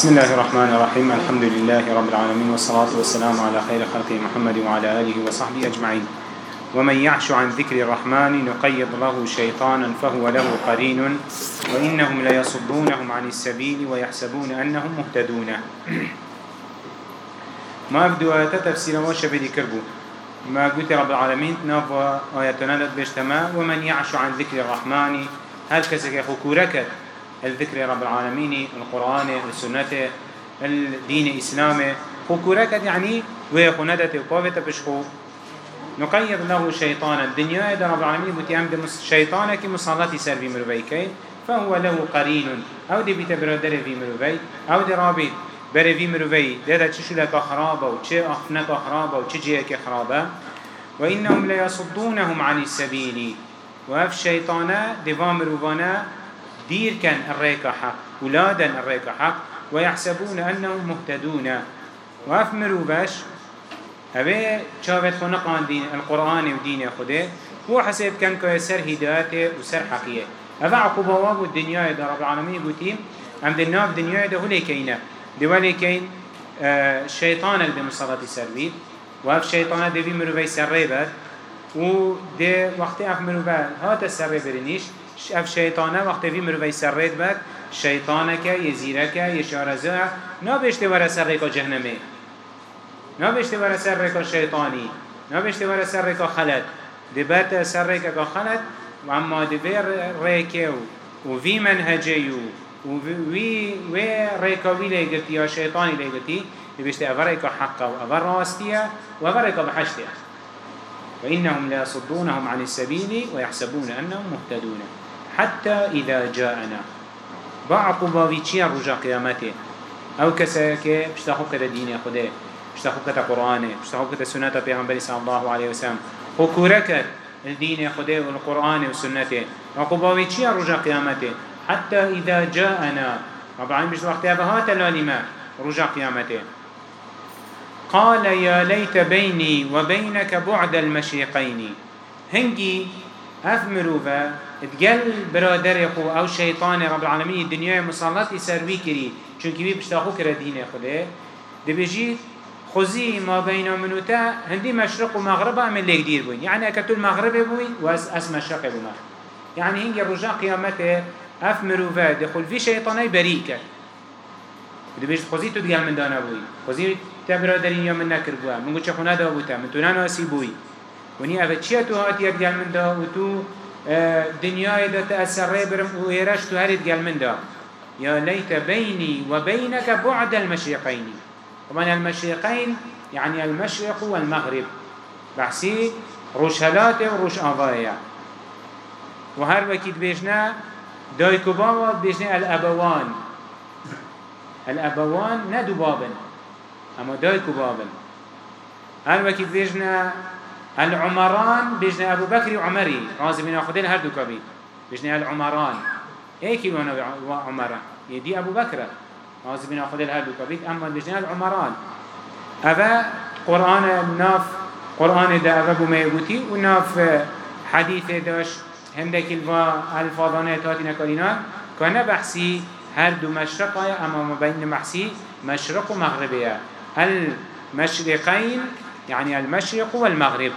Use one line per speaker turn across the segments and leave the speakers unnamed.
بسم الله الرحمن الرحيم. الحمد لله رب العالمين والصلاة والسلام على خير خلقه محمد وعلى آله وصحبه أجمعين. ومن يعش عن ذكر الرحمن نقيض له شيطانا فهو له قرين وإنهم ليصدونهم عن السبيل ويحسبون أنهم مهتدون. ما أبدو آيات تفسير وشبه كربو. ما قلت رب العالمين نافوا آياتنا لدبشتما ومن يعش عن ذكر الرحمن هل كسك يخكوركت الذكر رب العالمين القرآن السنة الدين الإسلامي خكوركت يعني ويخوندت وقوة بشخو. نقيض له شيطانا الدنيا. إذا رب العالمين بتيام شيطانا كي مصالاتي سر في مروفيكي فهو له قرين. أو دي بيت برادر في مروفي أو دي رابط بره في مروفي ده تشو لك خرابة وچه أخفنك خرابة وچه جيك خرابة. وإنهم ليصدونهم عن السبيل وهف شيطانا دفا مروفانا دير كان الريك حق ولادا الريك حق ويحسبون أنهم مهتدون. وهف مروفاش هذا شافت خنقان دين القرآن ودين خده هو حسب كان كيسر هدايته وسر حقيقة هذا عقوبة وابو الدنيا إذا رب العالمين قلتين عم دلنا في الدنيا إذا هو ليكينا دي كين آه شيطان اللي بمصلاة السربيت وهف شيطان دي في مروفي سربت و دي وقت اف مروفي هات السرب اف شيطانه وقت في مروفي سرد بد شيطانك يزيرك يشارزه نابشت ورا سرقا جهنمي نابشت ورا سرقا شيطاني نابشت ورا سرقا خلد. دي بات سرقا خلد واما دي في ريكيو وفي منهجيو وی و. ریکاوی لگتی یا شیطانی لگتی بيشتي أفريك حقا وأفر راستيا وأفريك بحشتيا وإنهم ليصدونهم عن السبيل ويحسبون أنهم مهتدون. حتى إذا جاءنا. بعقوبة ويتشيا رجا قيامته أو كساك بشتاخو كده دين خده بشتاخو كده قرآن بشتاخو كده سنة پیغمبر صلى الله عليه وسلم خكورك الدين خده والقرآن والسنة عقوبة ويتشيا رجا قيامته حتى إذا جاءنا. رب العالمين بيش وقتها بهات لالما رجع قيامته قال يا ليت بيني وبينك بعد المشرقين هنجي أفمروفا تقل برادر يخو أو شيطان رب العالمين الدنيا مسلط يسروي كري چونك بي بشتاخو كرا دين خده دي بيجي خزي ما بين منوتا هندي مشرق ومغرب من ليك دير بوين. يعني أكتو المغرب بوي واس أس مشرق بوما يعني هنجي رجع قيامته اف مروفه دخل في شيطاني بريكه دي بيش خوزي تو ديال من دانا بوي خوزي تبرادرين يوم من نكر بوا. من قلت خونه دا بوتا من تونا ناسي بوي وني افا چيا تو هاتي ديال من دا و تو دنيا دا تأثر برم و إيراش تو هاري ديال من دا يا ليت بيني وبينك بعد المشرقين. طبعا المشرقين يعني المشرق والمغرب بحسي روش هلاته وروش آفايا وهر وكيد بيشنا دايكو بيجني الأبوان. الأبوان ندو بابن أما دايكو بابن. هل وكي بيجنا العمران بيجنا أبو بكر وعمري. رازي من أخذين هردو كبي بيجنا العمران. ايكي وأنا عمران؟ يدي أبو بكر رازي من أخذين هردو كبي أما بيجنا العمران. أفا قرآن ناف قرآن دا أفا بما يقولي وناف حديث داش هندك الفاظانه تاتي نكارينا كان بحثي هر دو مشرقه اما ما بين محسي مشرق ومغربية المشرقين يعني المشرق والمغرب.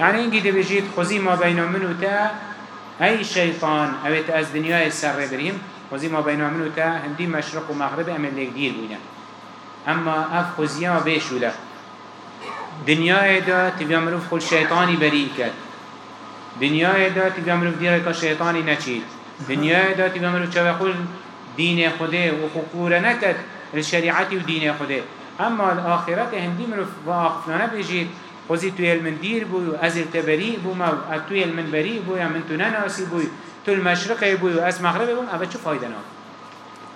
يعني إنجي دي بجيت خزي ما بين منو تا أي شيطان أو تاز دنيا السر بريم خزي ما بين منو تا هندي مشرق ومغرب اما اللي دير بينا أما أف خزيا بيشولا دنيا دا تبيا مروف خل شيطاني بريكت دنیای داتی بمروف دیره که شیطانی نچید دنیای داتی بمروف چه خود دین خوده و خقورة نکد الشریعتی و اما الآخرت هندی مروف و آخفنانه بجید. خوزی توی علم دیر بوی و از التبری بو ما توی علم بری بوی من تو نناسی بوی. تو المشرق بوی و از مغرب بوی اما فایده ناک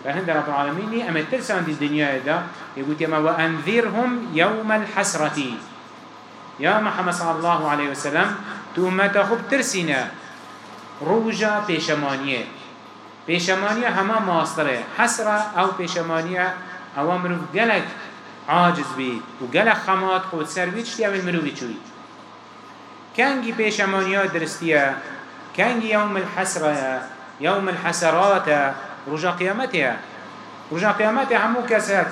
فهند رب العالمين أما ترسان دي الدنيا دا. يقول يما وأنذرهم يوم الحسرة يا محمد صلى الله عليه وسلم تو امتا خوب ترسينا روجا پیشمانیه. پیشمانیه همه ماستره. حسره أو پیشمانیه. أو مروف گلک. عاجز بید. و گلک خمات خود سر بید شتی اول مروفی چوید کنگی پیشمانیه درستیه. کنگی یوم الحسره يوم الحسرات. رجا قيامتها رجع قيامت همو هك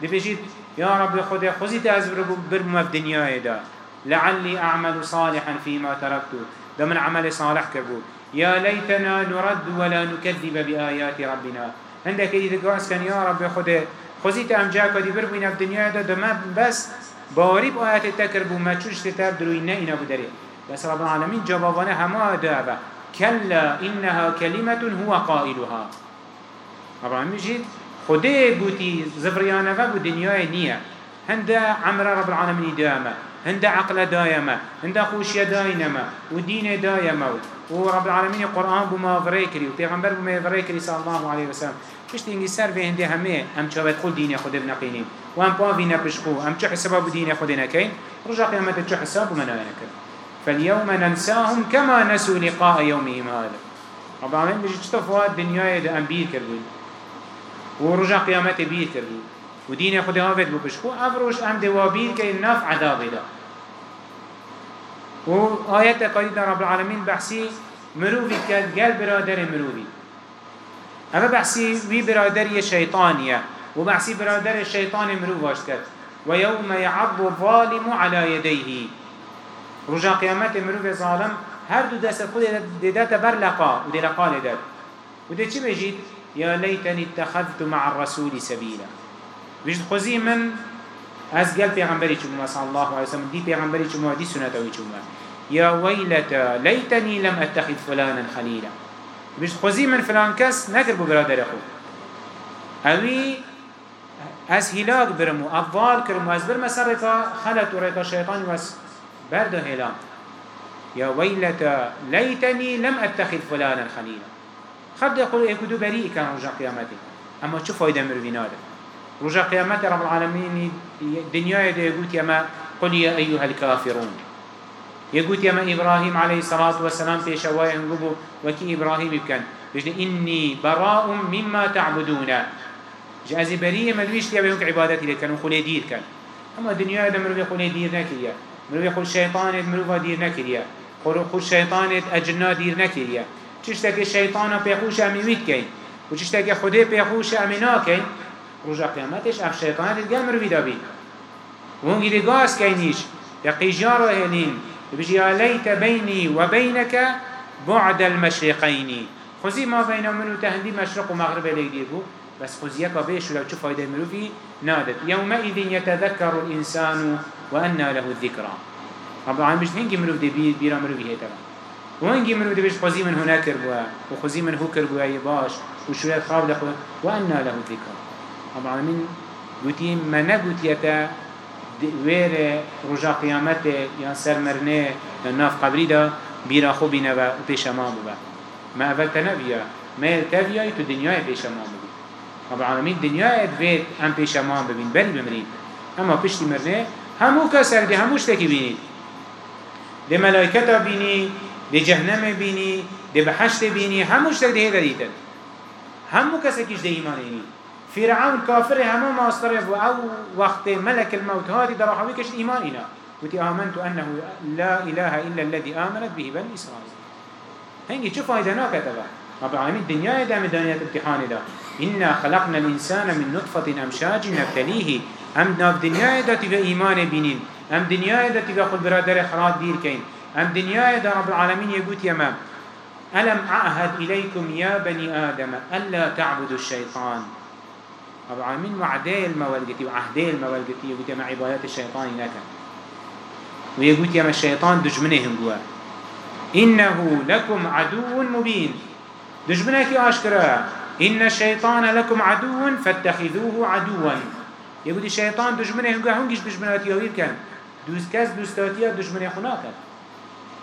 دي بيجيت يا رب خدا خزي تأزبر برمو في دنيا دا. لعلي أعمل صالحا فيما تركته ده من عمل صالح كبو يا ليتنا نرد ولا نكذب بآيات ربنا. عندك إذا قاس كان يا رب خدا خزي تأمجاك دي برمو في دنيا دا ده ما بس باوري بآيات التكربو ما تشوش تتاب دروينا إنا بدري بس رب العالمين جوابنا هما دابا كلا إنها كلمة هو قائلها. رب العالمين جيد خده بوتي زفريانا فبو دنيا نية هندا عمر رب العالمين دائما هندا عقل دائما هندا خوشية دائما ودين دائما ورب العالمين القرآن بما فريكري وبيغمبر بما فريكري صلى الله عليه وسلم. پشت اینگی سر به هنده همه ام چاوت خود دین خود بنقینیم. و ام پاوی نپشخو ام چه حساب دین خود نکین رجا قیامت چه حساب منو نکن. فاليوم ننساهم كما نسوا لقاء يومهم هذا. رب العالمين بيجي تشتفوا الدنيا ده ام بير ورجع قيامت بير كربون ودين خود هافت ببشخو افروش ام دوابير كي نف عذاب ده وآيات قديدة رب العالمين بحسي مروفي كان قال برادر مروفي اما بحسي وي برادر شيطانية وبحسي برادر الشيطان مروفاش كت ويوم يعض الظالم على يديه رجع قيامت مروف ظالم هر دو دست خود دادت بر لقا و دی لقا لداد و دی چی بجید؟ یا لیتنی اتخذت مع الرسول سبیلا. بجد خوزی من از گل پیغمبری چمو صلی الله علیه وسلم دی پیغمبری چمو دی سنتوی چمو یا ویلتا لیتنی لم اتخذ فلانا خلیلا. بجد خوزی من فلان نکر بو برادر خود. اوی از هلاك برمو افضال کرمو از برم سر رفا خلط و رفا شیطانی و برد هلام يا ويلتا ليتني لم أتخذ فلانا خليلا خد يقول يكدو بريء كان رجع قيامته أما شو فايدة مروينا ده رجع قيامته رب العالمين دنيا يقول يما قل يا أيها الكافرون يقول يما إبراهيم عليه الصلاة والسلام في شواء انقبوا وكي إبراهيم كان بجد إني براء مما تعبدون. جازي بريء ملويش تيابه عبادتي لكن وخلي دير كان أما الدنيا ده مروي خلي دير نكريا مروی خود شیطانت مروفا دیر نکریه. خود شیطانت اجنا دیر نکریه. چشتک شیطانا پیخوش امیوید کن. و چشتک خوده پیخوش امینا رجا قیامتش اف شیطانت گل مروی دابی و هنگی دی گاز کنیش يقيجار هلين بيجي يا ليت بيني وبينك بعد المشرقين خزي ما بين منو تهندي مشرق ومغرب بو بس خزي يكا بيش ولو شو فايدة مروفي نادت يومئذ يتذكر الإنسان وأن له الذكرى رب مش هنجي مروف دي بير بيرا مروف هيتلا وهنجي مروف دي بيش خزي من هناك ربوا وخزي من هو كربوا يباش وشوية خاب لخو وأن له الذكرى رب العالمين قوتي ما نقوت يتا وير رجا قيامته يا سر مرنه ناف قبري دا بيرا خو بينوا وبيش أمام ببا ما أول تنبيا ما يلتبيا يتو دنيا بيش أمام ببا رب العالمين دنيا ادويت ام بيش أمام ببين بل بمرين اما بيشتي مرنه همو كسر دي هموش تكي بيني دي ملائكتا بيني دي جهنم بيني دي بحشت بيني هموش تك دي هيدا ديتن همو كيش دي إيمانيني فرعون كافر همو ما اصطرف أو وقت ملك الموت هادي دراحوي كش إيماننا وتي آمنت أنه لا إله إلا الذي آمنت به بني إسرائيل هنجي شو فايدة ناكتبه رب العالمين الدنيا دا مدانية امتحان دا إنا خلقنا الإنسان من نطفة أمشاج نبتليه ام ناف دنیای دا تیوه ایمان بینین ام دنیای دا تیوه خود برادر خراد دیر کین. ام دنیای دا رب العالمین یگوت یما ألم أعهد إليكم يا بني آدم ألا تعبدوا الشيطان رب العالمين وعدي الموالقتي وعهدي الموالقتي يقول يما عبادات الشيطان نكا ويقول يما الشيطان دجمنهم جوا إنه لكم عدو مبين. دجمنك أشكرا. إن الشيطان لكم عدو فاتخذوه عدوا. يقول الشيطان دشمنه هنگه هنگش دشمناتی هاویر کن دوست کس دوستاتی دشمنه خنا کن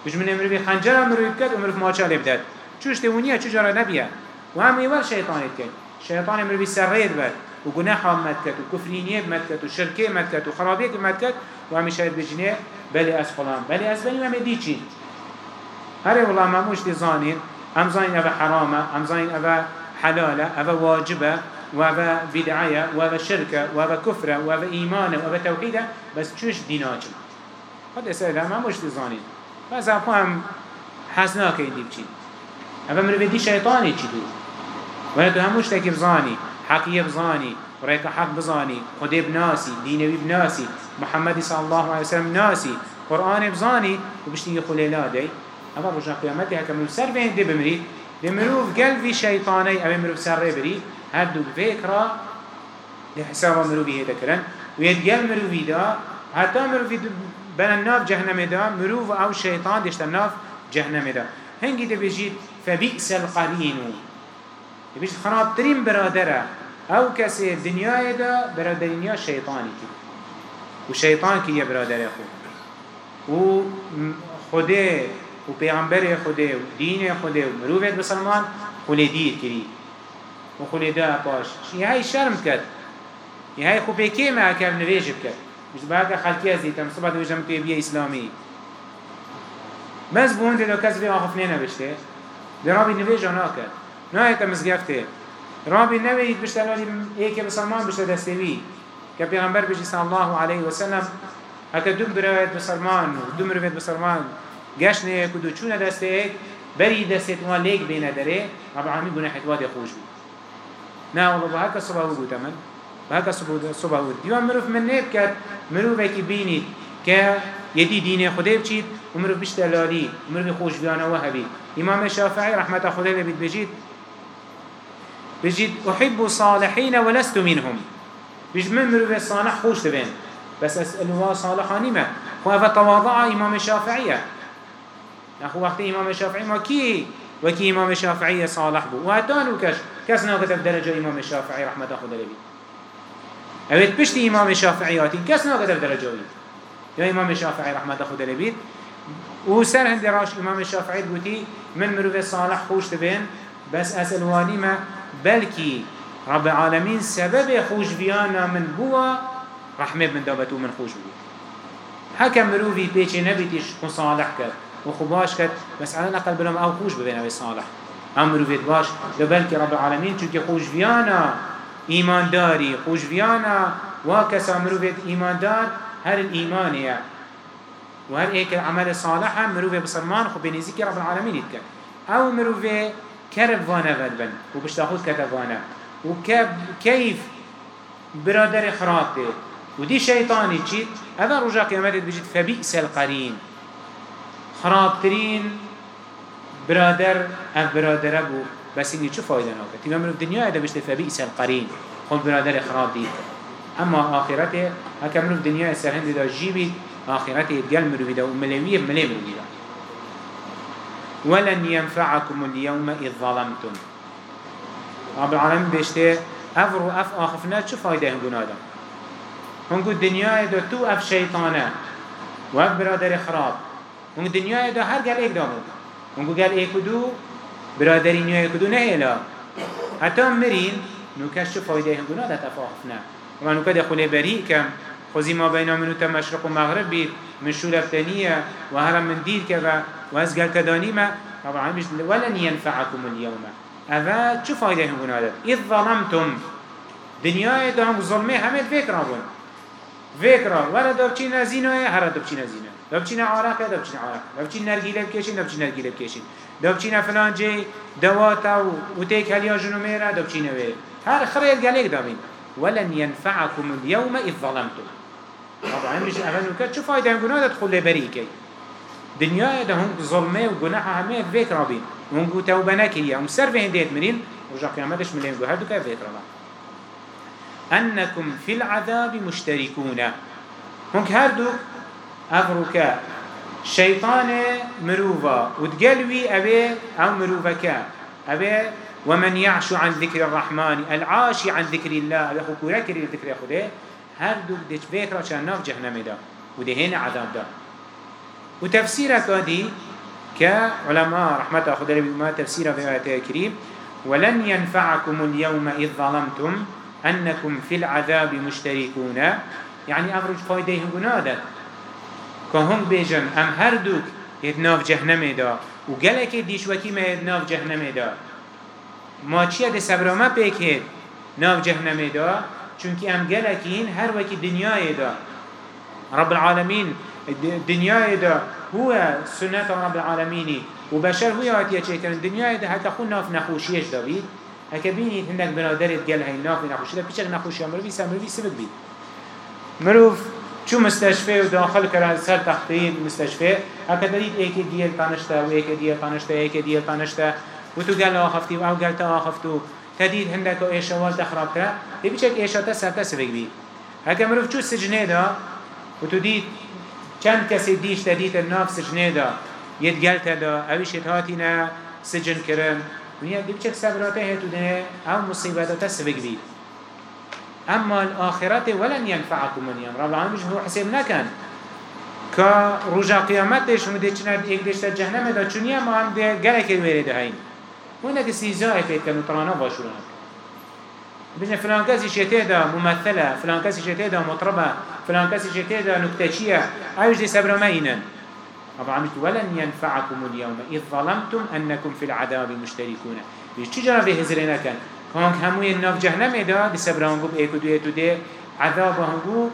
دشمنه مروی خنجر مروی کد و مروی ماچا لبدد چوش تونیه چو جارا نبیه و هم ایوال شیطانت کن شیطان مروی سرید بد و گناه مد کد و کفرینیه مد کد و شرکه مد کد و خرابیه مد کد و همی شاید بجنه بلی از فلان بلی از بلی همه دی چی هره والله مموش دی زانین أم زانین اوه حرامة أم زانین اوه حلالة اوه واجبة وهذا بدعية وهذا شركة وهذا كفرة وهذا إيمانة وهذا توحيدة بس چوش ديناجم هذا سألها ما مش تزانين بس أبو هم حسناك يدي بچين أبا مروي دي شيطاني چي دو؟ ولا تو هموش تكيب حقیه بزانی ریک حق بزانی. خدا بناسی دینوی بناسی. محمد صلی الله علیه وسلم ناسی. قرآن بزانی. و بشتی خلیلا دی اما رجع قیامتی هکا مروف سر به هنده بمری. ده مروف قلبی شیطانی أو مروف سر بری. هر دو فکرا ده حساب مروفی هیده کرن. و ید قل مروفی دا. حتی مروفی بنا ناف جهنم دا. مروف أو شیطان دشتا ناف جهنم دا. هنگی ده بجید فبئس القرینو ده بجید خرابترین برادره أو کسی دنیای دا برادرینیا شیطانی کی و شیطان کی یه برادر خود و خوده و پیغمبر خوده و دین خوده و مروفت بسلمان خوله دیر کری و پاش. یه های شرم یه های خوبه که ما اکر نویجب کد مش بعد خلقی از دیتم. صبح دویجم توی بیه اسلامی. مز بونده دو کس بی آخف نه نبشته در رابی نویجا ناکد نه ایتا مزگفته رابي نبي بشتغل ايك بسلمان بشت دستوي كبيغمبر بجي صلى الله عليه وسلم هكا دوم برويت بسلمان ودوم برويت بسلمان گشنه كدو چونه دست ايك بري دستت وان ليك بينا داره رب العالمين گناح اتواد خوش بي نا والله بهكا صبح وقو تمن بهكا صبح وقو ديوان مروف من نيب كات مروف ايكي بيني كا يدي دين بچيت ومروف بشتلالي ومروف خوش بيانا وهبي امام الشافعي رحمة خده لبيت بجيت بجد أحب صالحين ولست منهم. بجد من مروف صالح خوش تبين بس أسألوا صالحاني ما. هو أفا تواضع إمام الشافعية أخو وقت إمام الشافعي ما كي؟ وكي إمام الشافعي صالح بو. وهدانو كش. كس ناقت درجة إمام الشافعي رحمة أخو دلبي أبيت بشتي إمام الشافعياتي كس ناقت درجة يا إمام الشافعي رحمة أخو دلبي وسر هندي راش إمام الشافعي بوتي. من مروف صالح خوش تبين بس أسألواني ما. بلكي رب العالمين سبب خوش بيانا من بوا رحمة من دابتو من خوش بوا. حكا مروفي بيچه نبيتش مصالح كد وخباش كد بس على الأقل بلهم أو خوش ببين أبي صالح. أم مروفيت باش لبلكي رب العالمين چونك خوش بيانا إيمان داري خوش بيانا واكسا مروفيت إيمان دار هر الإيمان هي وهر ايك العمل الصالح مروفي بصرمان خو بنزيكي رب العالمين يتكن أو مروفي كرب وأنا غدبن وبشتاخوز كتب وأنا وكيف برادر خرابته ودي شيطاني تشيت هذا رجع قيامته بجد فبئس القرين خرابترين برادر اف برادر ابو بس اني شو فايدة ناكت من الدنيا هذا بجد فبئس القرين خل برادر خراب دي اما آخرته هكا من الدنيا سرهند دا جيبي آخرته يتقل مروي دا وملوية ملي مروي دا ولن ينفعكم اليوم إذ ظلمتم. رب العالمين بيشته أفرو أف آخفنا شو فايدة هنگون آدم هنگو الدنيا دا تو أف شيطانه وأف برادر خراب. هنگو الدنيا دا هر قال ايك دامو هنگو قال ايكو دو برادرين ايكو دو نهيلا حتى مرين نوكش شو فايدة هنگون آدم أف آخفنا كده خلي بريء كم خوزي ما بين منو مشرق ومغرب بيت من شولة تانية وهرم من دير كذا وازقال كداني ما طبعا مش ولن ينفعكم اليوم أفا شو فايدة هنقول هذا إذ ظلمتم. دنيا دهم ظلمي همت فكرة بون فكرة ولا دبچينا زينة هرا دبچينا زينة دبچينا عراق دبچينا عراق دبچينا نرگيلة بكيشين دبچينا نرگيلة بكيشين دبچينا فلان جي دواتا وتيك هليا جنوميرا دبچينا وي هر خرير قاليك دامين ولن ينفعكم اليوم إذ ظلمتم. طبعا مش أفنو كت فايدة هنقول هذا تدخل لبريكي دنيا ده هم ظلمه وجناح همه فيك رابين ونقول توبة نكية ومسر في هنديت منين رجع قيامتش من ينقول هادو كيف فيك رابين أنكم في العذاب مشتركون هنك هردو أفروكا شيطان مروفا. وتقلوي أبي أو مروفكا أبي ومن يعش عن ذكر الرحمن العاشي عن ذكر الله. أبي خكورك ذكر خده هردو ديش فيك راشا ناف جهنم دا. وده عذاب دا. وتفسيرك هذه كعلماء رحمة أخذ ما تفسير في آيات الكريم ولن ينفعكم اليوم إذ ظلمتم أنكم في العذاب مشتركون. يعني أفرج فايدة هنگنادا كهم بيجن أم هردوك يدناف جهنم دا وقالك ديش وكي ما يدناف جهنم دا ما چيه ده سبرا ما بيك هيد ناف جهنم دا چونك أم قالكين هر وكي دنيا دا رب العالمين الدنيا ده هو سنة رب العالمين وبشر هو ياتي شيء كان الدنيا ده حتى خلنا في نخوشيش دبيت هكا بيني هندك بنادرت قال هاي نافي نخوش ده بيشك نخوش يا مروفي سمروفي سبك بي مروف شو مستشفى وداخل كرا سر تحتين مستشفى هكا دليل ايك ديال طانشتا وايك ديال طانشتا ايك ديال طانشتا وتو قال آخفتي أو قال تا آخفتو تديد هندك ايشا والتا خراب كرا دي بيشك ايشا تسر تسبك بي هكا مروف شو سجنه دا وتو ديد چند کسی دیش تدید الناف سجنه دا يتقال دا اویش هاتینا سجن کرن. ونیا دی بچک صبراته هتو ده أو مصیبت تسبق بید اما الآخرت ولن ينفعكم من يوم رب العالمين هو حساب نكن كا رجع قيامتش ومدي چند ایک دشت جهنم دا چونیا ما هم ده گلک الویره هين هنا که سیزای پیت کنو ترانا باشورن بجن فلان کسی شته دا ممثله فلان کسی شته دا فلان کسی شته دا نکتچیه ایوش دی صبر ما اینن رب العالمين ولن ينفعكم اليوم إذ ظلمتم أنكم في العذاب مشتركون. بيش چجرا به هزرنا كان كان هموی الناف جهنم دا دي سبرانگو بإيكو دو إيتو دي عذاب هنگو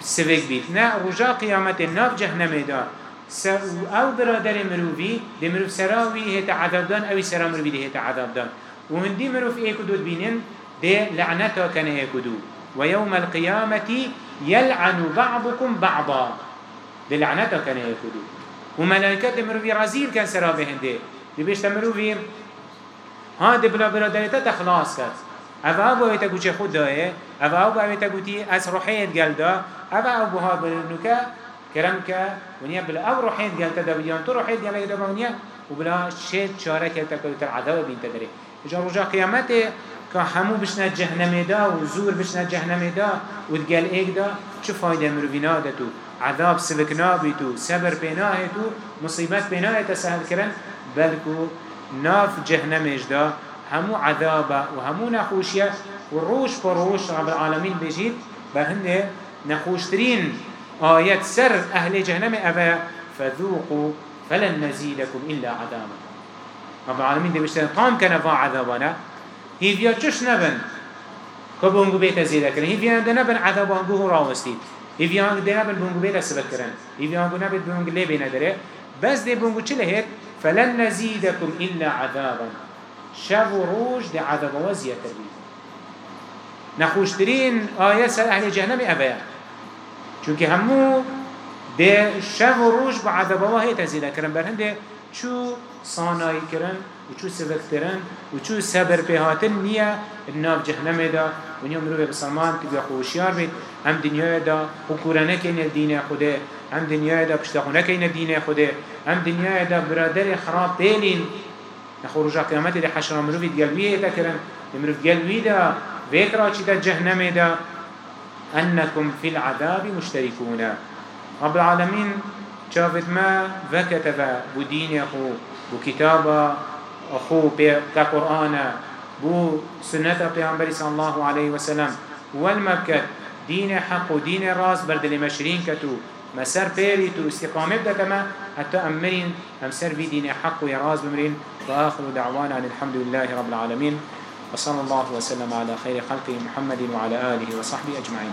سوك بيت نا رجا قيامت الناف جهنم دا أو برادر مروفي دي مروف سراوي هيتا عذاب دان أو سرا مروفي دي هيتا عذاب دان وهندي مروف إيكو دو بينين دي لعنتا كان إيكو دو. ويوم القيامة يلعن بعضكم بعضا. دي لعنتا كان إيكو دو وملائكة مروفي رزيل كان سرا بهنده دي بيشتا مروفي ها دي بلا برادريتا تخلاص كت أفا أبو أبيتا قوشي خود داية. أفا أبو أبيتا قوتي أس روحيت قال دا. أفا أبو ها بلنكا كرمك ونيا بلا أو روحيت قال تدا بيان تو روحيت قال دا ونيا. وبلا شيت شارك يلتكو العذاب بين تدري إجا رجا كهمو بشنا جهنم دا وزور بشنا جهنم دا وتقال إيك دا شو فايدة مروفينا دتو عذاب سبكنا بيتو صبر بيناهتو مصيبت بيناهت سهل كرن بلكو ناف جهنم اجدا همو عذابا وهمو نخوشيا وروش فروش رب العالمين بجيد بهن نخوشترين آيات سر أهل جهنم أبا فذوقوا فلن نزيدكم إلا عذابا. رب العالمين دي بشترين قام كنفا عذابنا فيها چش نبن كبونغو بيت زيدا كرن هي فيها نبن عذابا هو راوستيد ایوی آنگ ده نبن بونگو بیده سبت کرن ایوی آنگو نبن بونگو لی بینه داره بس ده بونگو چه لهید فلن نزيدكم إلا عذابا. شب و روش ده عذاب وزية تربيد نخوشترين آيات سر أهل جهنم أبايا چونك همو ده شب و روش بعذاب وهي تزيده کرن برهنده چو صانعي کرن و چو سبک کرن و چو صبر بهاتن نيا الناف جهنم ده ونیا مروه بسلمان تبیا خوشیار بید. هم دنیای دا حکوره نکین دین خوده هم دنیای دا پشتاخو نکین دین خوده هم دنیای دا برادر خراب بیلین نخو رجا قیامت دا حشر مروه گلویه دا کرن. مروه گلوی دا. ویکرا چی دا جهنم دا. أنكم في العذاب مشتركون رب العالمين شافت ما وكتب بدين أخو بكتاب أخو كقرآن بو سنة پیامبری صلى الله عليه وسلم. والمكت دين حق و دين راس بردل مشرين كتو مسر بيري تو استقامت دكما حتى أمرين أمسر في دين حق و يراز بمرين وآخر دعوانا الحمد لله رب العالمين وصلى الله وسلم على خير خلقه محمد وعلى آله وصحبه أجمعين